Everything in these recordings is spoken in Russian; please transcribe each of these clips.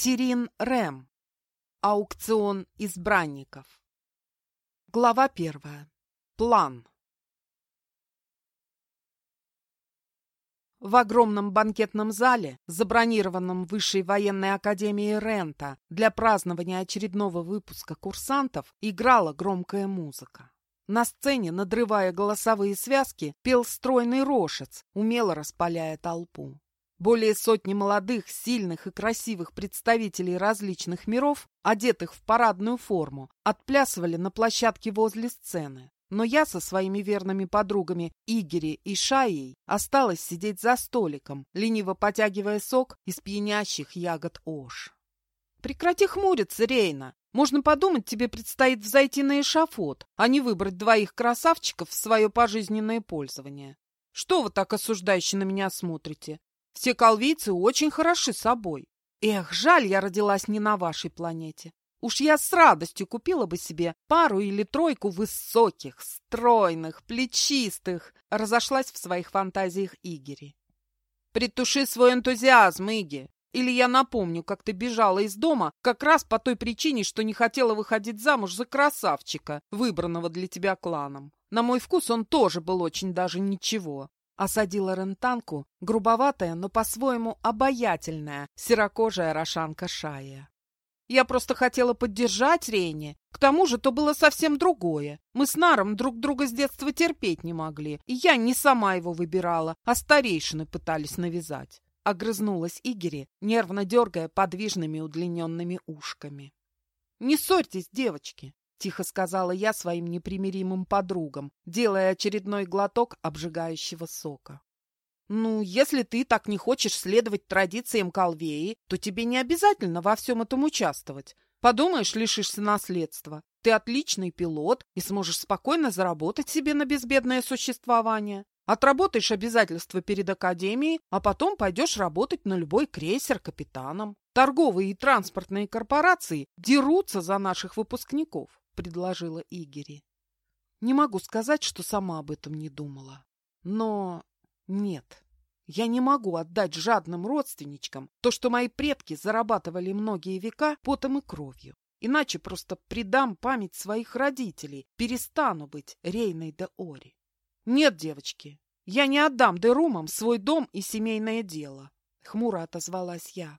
Тирин Рэм. Аукцион избранников. Глава первая. План. В огромном банкетном зале, забронированном Высшей военной академией Рента для празднования очередного выпуска курсантов, играла громкая музыка. На сцене, надрывая голосовые связки, пел стройный рошец, умело распаляя толпу. Более сотни молодых, сильных и красивых представителей различных миров, одетых в парадную форму, отплясывали на площадке возле сцены. Но я со своими верными подругами Игери и Шаей осталась сидеть за столиком, лениво потягивая сок из пьянящих ягод Ош. «Прекрати хмуриться, Рейна! Можно подумать, тебе предстоит взойти на эшафот, а не выбрать двоих красавчиков в свое пожизненное пользование. Что вы так осуждающе на меня смотрите? Все колвийцы очень хороши собой. Эх, жаль, я родилась не на вашей планете. Уж я с радостью купила бы себе пару или тройку высоких, стройных, плечистых, разошлась в своих фантазиях Игери. Притуши свой энтузиазм, Иги, или я напомню, как ты бежала из дома как раз по той причине, что не хотела выходить замуж за красавчика, выбранного для тебя кланом. На мой вкус он тоже был очень даже ничего. Осадила рентанку грубоватая, но по-своему обаятельная, серокожая рошанка Шая. Я просто хотела поддержать Рейни. К тому же то было совсем другое. Мы с Наром друг друга с детства терпеть не могли. И я не сама его выбирала, а старейшины пытались навязать. Огрызнулась Игери, нервно дергая подвижными удлиненными ушками. «Не ссорьтесь, девочки. — тихо сказала я своим непримиримым подругам, делая очередной глоток обжигающего сока. «Ну, если ты так не хочешь следовать традициям Калвеи, то тебе не обязательно во всем этом участвовать. Подумаешь, лишишься наследства. Ты отличный пилот и сможешь спокойно заработать себе на безбедное существование. Отработаешь обязательства перед Академией, а потом пойдешь работать на любой крейсер капитаном. Торговые и транспортные корпорации дерутся за наших выпускников предложила Игери. Не могу сказать, что сама об этом не думала. Но нет, я не могу отдать жадным родственничкам то, что мои предки зарабатывали многие века потом и кровью. Иначе просто предам память своих родителей, перестану быть Рейной де Ори. Нет, девочки, я не отдам Дерумам свой дом и семейное дело, — хмуро отозвалась я.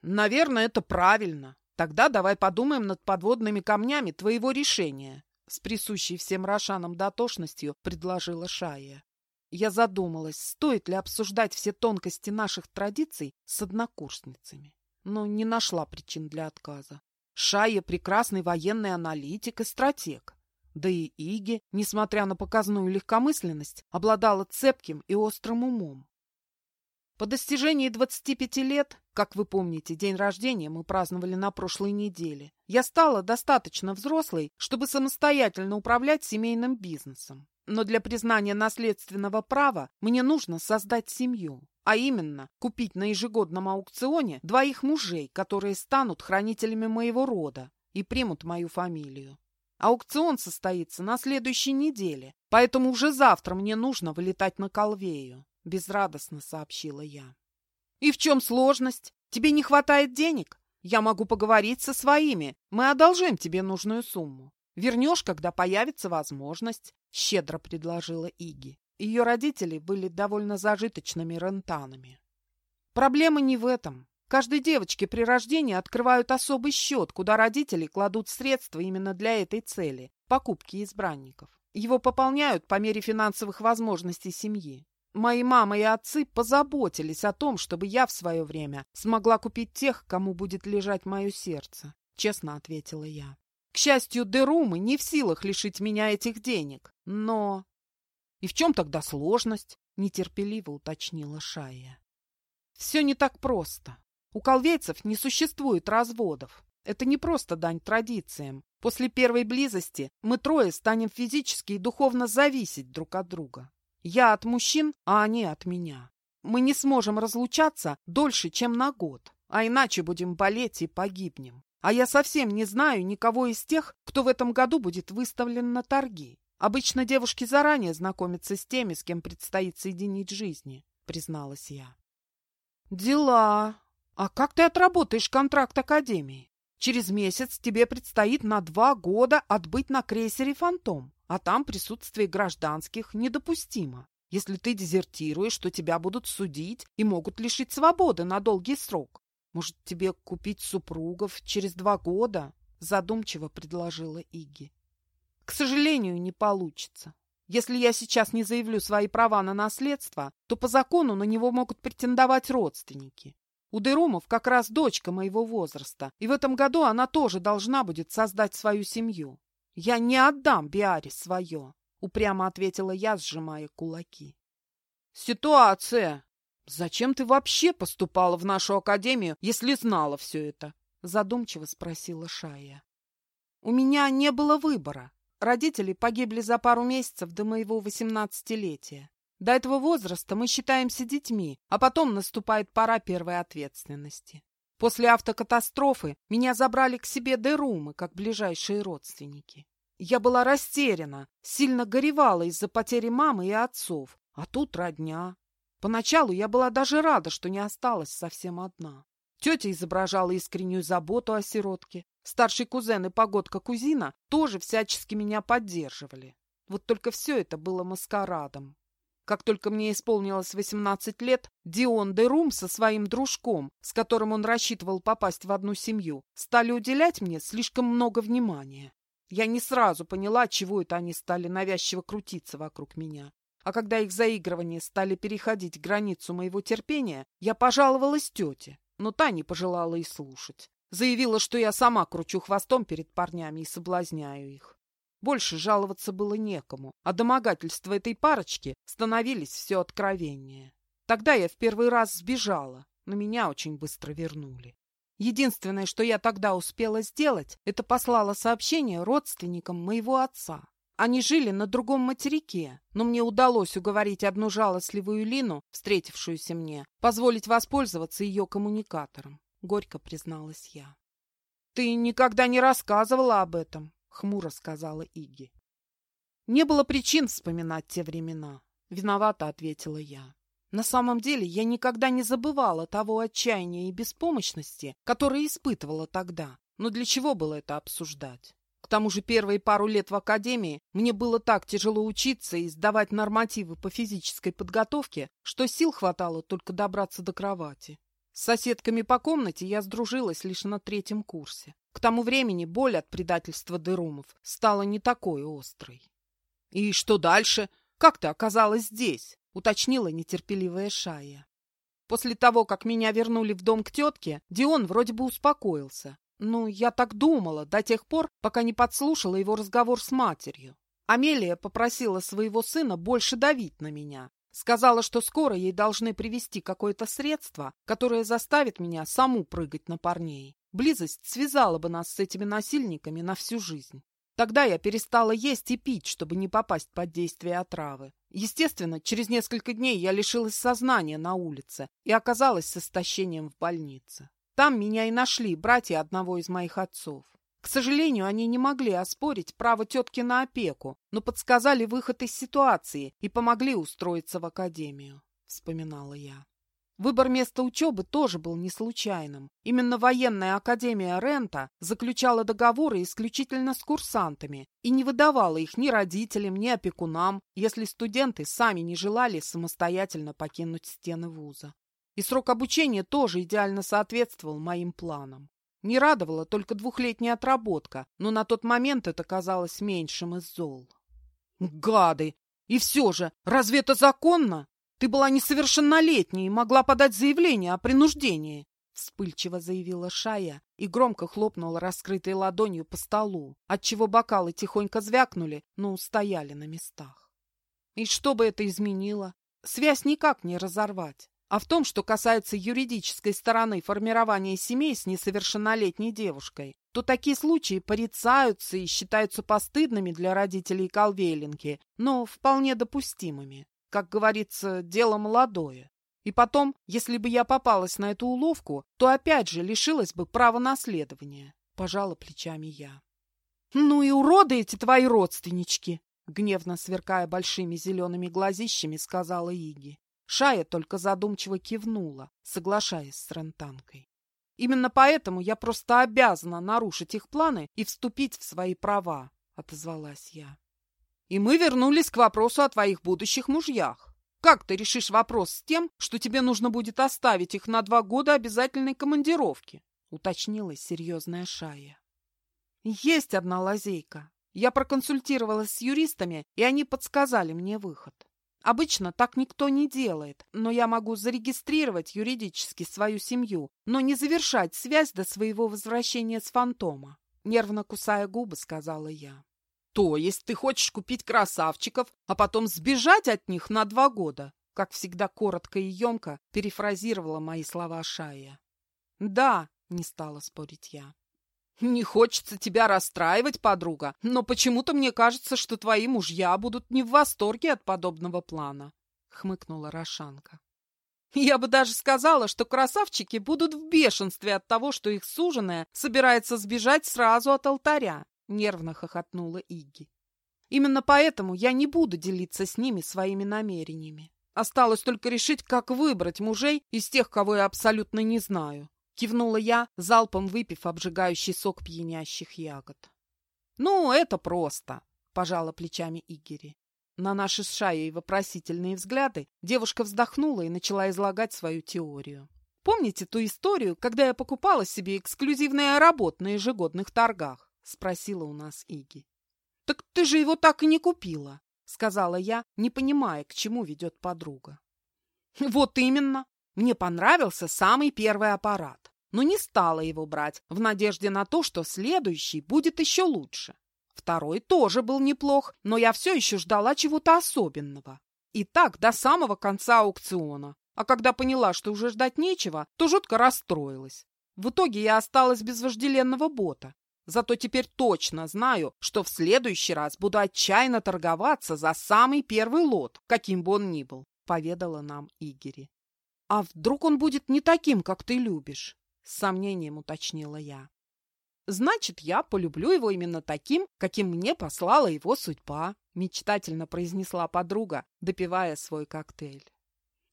Наверное, это правильно, Тогда давай подумаем над подводными камнями твоего решения, с присущей всем рошанам дотошностью предложила Шая. Я задумалась, стоит ли обсуждать все тонкости наших традиций с однокурсницами, но не нашла причин для отказа. Шая — прекрасный военный аналитик и стратег. Да и Иги, несмотря на показную легкомысленность, обладала цепким и острым умом. По достижении 25 лет, как вы помните, день рождения мы праздновали на прошлой неделе, я стала достаточно взрослой, чтобы самостоятельно управлять семейным бизнесом. Но для признания наследственного права мне нужно создать семью, а именно купить на ежегодном аукционе двоих мужей, которые станут хранителями моего рода и примут мою фамилию. Аукцион состоится на следующей неделе, поэтому уже завтра мне нужно вылетать на Колвею безрадостно сообщила я. И в чем сложность? Тебе не хватает денег? Я могу поговорить со своими. Мы одолжим тебе нужную сумму. Вернешь, когда появится возможность, щедро предложила Иги. Ее родители были довольно зажиточными рентанами. Проблема не в этом. Каждой девочке при рождении открывают особый счет, куда родители кладут средства именно для этой цели – покупки избранников. Его пополняют по мере финансовых возможностей семьи. Мои мама и отцы позаботились о том, чтобы я в свое время смогла купить тех, кому будет лежать мое сердце, честно ответила я. К счастью, Дерумы не в силах лишить меня этих денег, но... И в чем тогда сложность? Нетерпеливо уточнила Шая. Все не так просто. У колвейцев не существует разводов. Это не просто дань традициям. После первой близости мы трое станем физически и духовно зависеть друг от друга. Я от мужчин, а они от меня. Мы не сможем разлучаться дольше, чем на год, а иначе будем болеть и погибнем. А я совсем не знаю никого из тех, кто в этом году будет выставлен на торги. Обычно девушки заранее знакомятся с теми, с кем предстоит соединить жизни, призналась я. Дела. А как ты отработаешь контракт Академии? Через месяц тебе предстоит на два года отбыть на крейсере «Фантом», а там присутствие гражданских недопустимо. Если ты дезертируешь, то тебя будут судить и могут лишить свободы на долгий срок. Может, тебе купить супругов через два года? Задумчиво предложила Иги. К сожалению, не получится. Если я сейчас не заявлю свои права на наследство, то по закону на него могут претендовать родственники. У Дерумов как раз дочка моего возраста, и в этом году она тоже должна будет создать свою семью. Я не отдам Биаре свое, — упрямо ответила я, сжимая кулаки. Ситуация. Зачем ты вообще поступала в нашу академию, если знала все это? Задумчиво спросила Шая. У меня не было выбора. Родители погибли за пару месяцев до моего восемнадцатилетия. До этого возраста мы считаемся детьми, а потом наступает пора первой ответственности. После автокатастрофы меня забрали к себе Дерумы, как ближайшие родственники. Я была растеряна, сильно горевала из-за потери мамы и отцов, а тут родня. Поначалу я была даже рада, что не осталась совсем одна. Тетя изображала искреннюю заботу о сиротке. Старший кузен и погодка-кузина тоже всячески меня поддерживали. Вот только все это было маскарадом. Как только мне исполнилось 18 лет, Дион де Рум со своим дружком, с которым он рассчитывал попасть в одну семью, стали уделять мне слишком много внимания. Я не сразу поняла, чего это они стали навязчиво крутиться вокруг меня. А когда их заигрывания стали переходить границу моего терпения, я пожаловалась тете, но та не пожелала и слушать. Заявила, что я сама кручу хвостом перед парнями и соблазняю их. Больше жаловаться было некому, а домогательства этой парочки становились все откровеннее. Тогда я в первый раз сбежала, но меня очень быстро вернули. Единственное, что я тогда успела сделать, это послала сообщение родственникам моего отца. Они жили на другом материке, но мне удалось уговорить одну жалостливую Лину, встретившуюся мне, позволить воспользоваться ее коммуникатором горько призналась я. Ты никогда не рассказывала об этом, хмуро сказала Иги. Не было причин вспоминать те времена, виновато ответила я. На самом деле я никогда не забывала того отчаяния и беспомощности, которые испытывала тогда. Но для чего было это обсуждать? К тому же первые пару лет в академии мне было так тяжело учиться и сдавать нормативы по физической подготовке, что сил хватало только добраться до кровати. С соседками по комнате я сдружилась лишь на третьем курсе. К тому времени боль от предательства Дерумов стала не такой острой. — И что дальше? Как ты оказалась здесь? — уточнила нетерпеливая Шая. После того, как меня вернули в дом к тетке, Дион вроде бы успокоился. Ну, я так думала до тех пор, пока не подслушала его разговор с матерью. Амелия попросила своего сына больше давить на меня, Сказала, что скоро ей должны привезти какое-то средство, которое заставит меня саму прыгать на парней. Близость связала бы нас с этими насильниками на всю жизнь. Тогда я перестала есть и пить, чтобы не попасть под действие отравы. Естественно, через несколько дней я лишилась сознания на улице и оказалась с истощением в больнице. Там меня и нашли братья одного из моих отцов. К сожалению, они не могли оспорить право тетки на опеку, но подсказали выход из ситуации и помогли устроиться в академию, — вспоминала я. Выбор места учебы тоже был не случайным. Именно военная академия Рента заключала договоры исключительно с курсантами и не выдавала их ни родителям, ни опекунам, если студенты сами не желали самостоятельно покинуть стены вуза. И срок обучения тоже идеально соответствовал моим планам. Не радовала только двухлетняя отработка, но на тот момент это казалось меньшим из зол. «Гады! И все же, разве это законно? Ты была несовершеннолетней и могла подать заявление о принуждении!» Вспыльчиво заявила Шая и громко хлопнула раскрытой ладонью по столу, отчего бокалы тихонько звякнули, но устояли на местах. И что бы это изменило? Связь никак не разорвать. А в том, что касается юридической стороны формирования семей с несовершеннолетней девушкой, то такие случаи порицаются и считаются постыдными для родителей Колвейлинки, но вполне допустимыми. Как говорится, дело молодое. И потом, если бы я попалась на эту уловку, то опять же лишилась бы права наследования. Пожала плечами я. «Ну и уроды эти твои родственнички!» Гневно сверкая большими зелеными глазищами, сказала Иги. Шая только задумчиво кивнула, соглашаясь с Рентанкой. Именно поэтому я просто обязана нарушить их планы и вступить в свои права, отозвалась я. И мы вернулись к вопросу о твоих будущих мужьях. Как ты решишь вопрос с тем, что тебе нужно будет оставить их на два года обязательной командировки? Уточнилась серьезная Шая. Есть одна лазейка. Я проконсультировалась с юристами, и они подсказали мне выход. Обычно так никто не делает, но я могу зарегистрировать юридически свою семью, но не завершать связь до своего возвращения с фантома. Нервно кусая губы, сказала я. То есть ты хочешь купить красавчиков, а потом сбежать от них на два года? Как всегда коротко и емко перефразировала мои слова Шая. Да, не стала спорить я. Не хочется тебя расстраивать, подруга, но почему-то мне кажется, что твои мужья будут не в восторге от подобного плана, хмыкнула Рошанка. Я бы даже сказала, что красавчики будут в бешенстве от того, что их суженая собирается сбежать сразу от алтаря, нервно хохотнула Игги. Именно поэтому я не буду делиться с ними своими намерениями. Осталось только решить, как выбрать мужей из тех, кого я абсолютно не знаю. Кивнула я, залпом выпив обжигающий сок пьянящих ягод. «Ну, это просто», — пожала плечами Игери. На наши с Шаей вопросительные взгляды девушка вздохнула и начала излагать свою теорию. «Помните ту историю, когда я покупала себе эксклюзивный аэробот на ежегодных торгах?» — спросила у нас Иги. «Так ты же его так и не купила», — сказала я, не понимая, к чему ведет подруга. «Вот именно. Мне понравился самый первый аппарат, но не стала его брать в надежде на то, что следующий будет еще лучше. Второй тоже был неплох, но я все еще ждала чего-то особенного. И так до самого конца аукциона. А когда поняла, что уже ждать нечего, то жутко расстроилась. В итоге я осталась без вожделенного бота. Зато теперь точно знаю, что в следующий раз буду отчаянно торговаться за самый первый лот, каким бы он ни был, поведала нам Игери. «А вдруг он будет не таким, как ты любишь?» — с сомнением уточнила я. «Значит, я полюблю его именно таким, каким мне послала его судьба», — мечтательно произнесла подруга, допивая свой коктейль.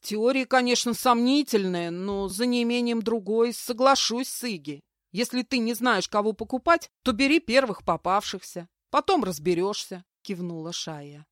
«Теория, конечно, сомнительная, но за неимением другой соглашусь с Иги. Если ты не знаешь, кого покупать, то бери первых попавшихся. Потом разберешься», — кивнула Шая.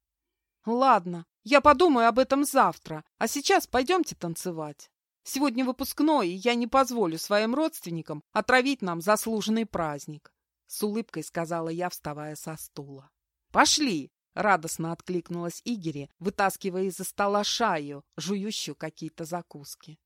«Ладно, я подумаю об этом завтра, а сейчас пойдемте танцевать. Сегодня выпускной, и я не позволю своим родственникам отравить нам заслуженный праздник», — с улыбкой сказала я, вставая со стула. «Пошли!» — радостно откликнулась Игери, вытаскивая из-за стола шаю, жующую какие-то закуски.